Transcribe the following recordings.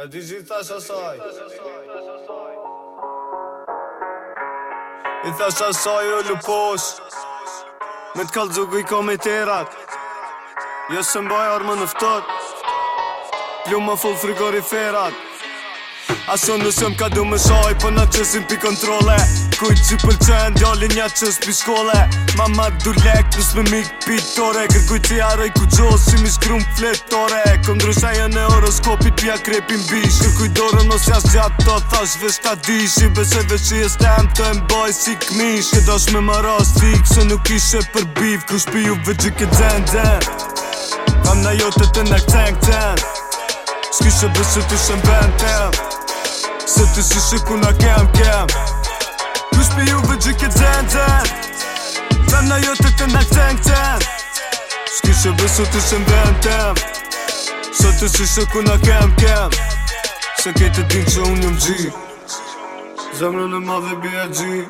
E di gjitha shasaj I tha shasaj u lupos Me t'kallë dzugu i kom Jo se mbaj armë në Plumë më full frigoriferat Aso në shëm ka du më shaj Po në qësim pi kontrole Kuj që pëlqen, Djali një qës pi shkole Mama du lek Nus me mik pitore Kërkuj që jaroj ku gjoz si mi shkrum fletore Këndrusha jën e horoskopit p'ja krepin bish Kërkuj dorën Nos jas gjatë të thash veç ta dish I besoj vesh që jes tem Të e mboj si këmish Këtë me më rast Fik se nuk ishe për biv Kërsh pi ju vë gjyke dzen dzen Kam na jote të në këtë në këtë në këtë në këtë Se të si shiku na kem kem Kus për juve gjy ke dzen dzen Dzen na jo të të nda kten kten Shki që vë sot të shem ben tem Se të si shiku na kem kem Se kejtë të din që unë jëm gji Zemre në madhe bia gji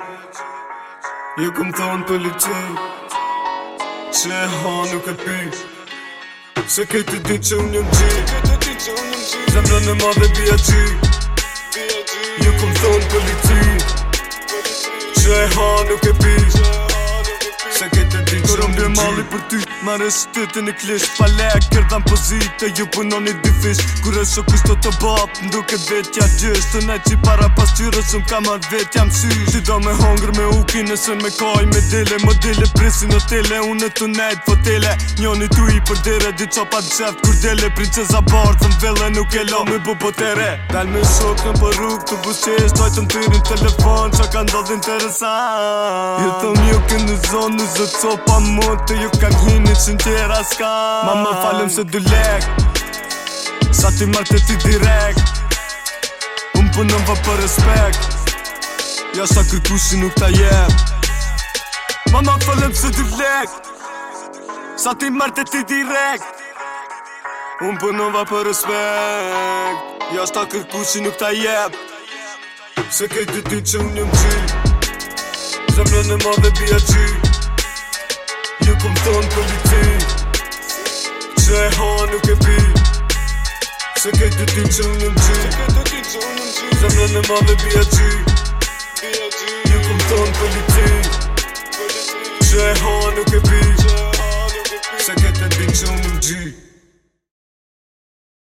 Ju këm thonë politi Qe e ha nuk e pi Se kejtë të din që unë jëm gji Zemre në madhe bia gji ju kom thonë për litin Që ha nuk e pish Kërëm bje mali për ty, me resitetin e klish Pa le e kërdan pozite, ju punon i difish Kure shë kushto të bap, mduke vetja gjysh Të ne para pas qyre, sëm ka vetja më sy Ti do me hongër me uki, nëse me kaj, me dele Më dele, prinsin në tele, une të nejtë fotele, tele Njoni tu i për dere, di qa pa të qeft Kur dele, princesa bardë, thëm vele, nuk e lo, me bu potere Dal me shok në përruk, të busqesh, taj të më tirin telefon Qa ka ndodh interesant Jë thëm ju ke në zonë, në pa mund të ju ka gjinë tjera s'ka Mama falem se du lek Sa ti marrë të ti direkt Unë punëm vë për respekt Ja sa kërku kërkusi nuk ta jep Mama falem se du lek Sa ti marrë të ti direkt Unë punëm vë për respekt Ja sa kërku kërkusi nuk ta jep Se kejtë ti që unë njëm qilë Zemrën e ma dhe bia qilë Këm të në këllitin Që e hënë këpi Që këtë t'i qënë në gjin Që këtë t'i qënë në gjin Zemlën e ma me bia gjin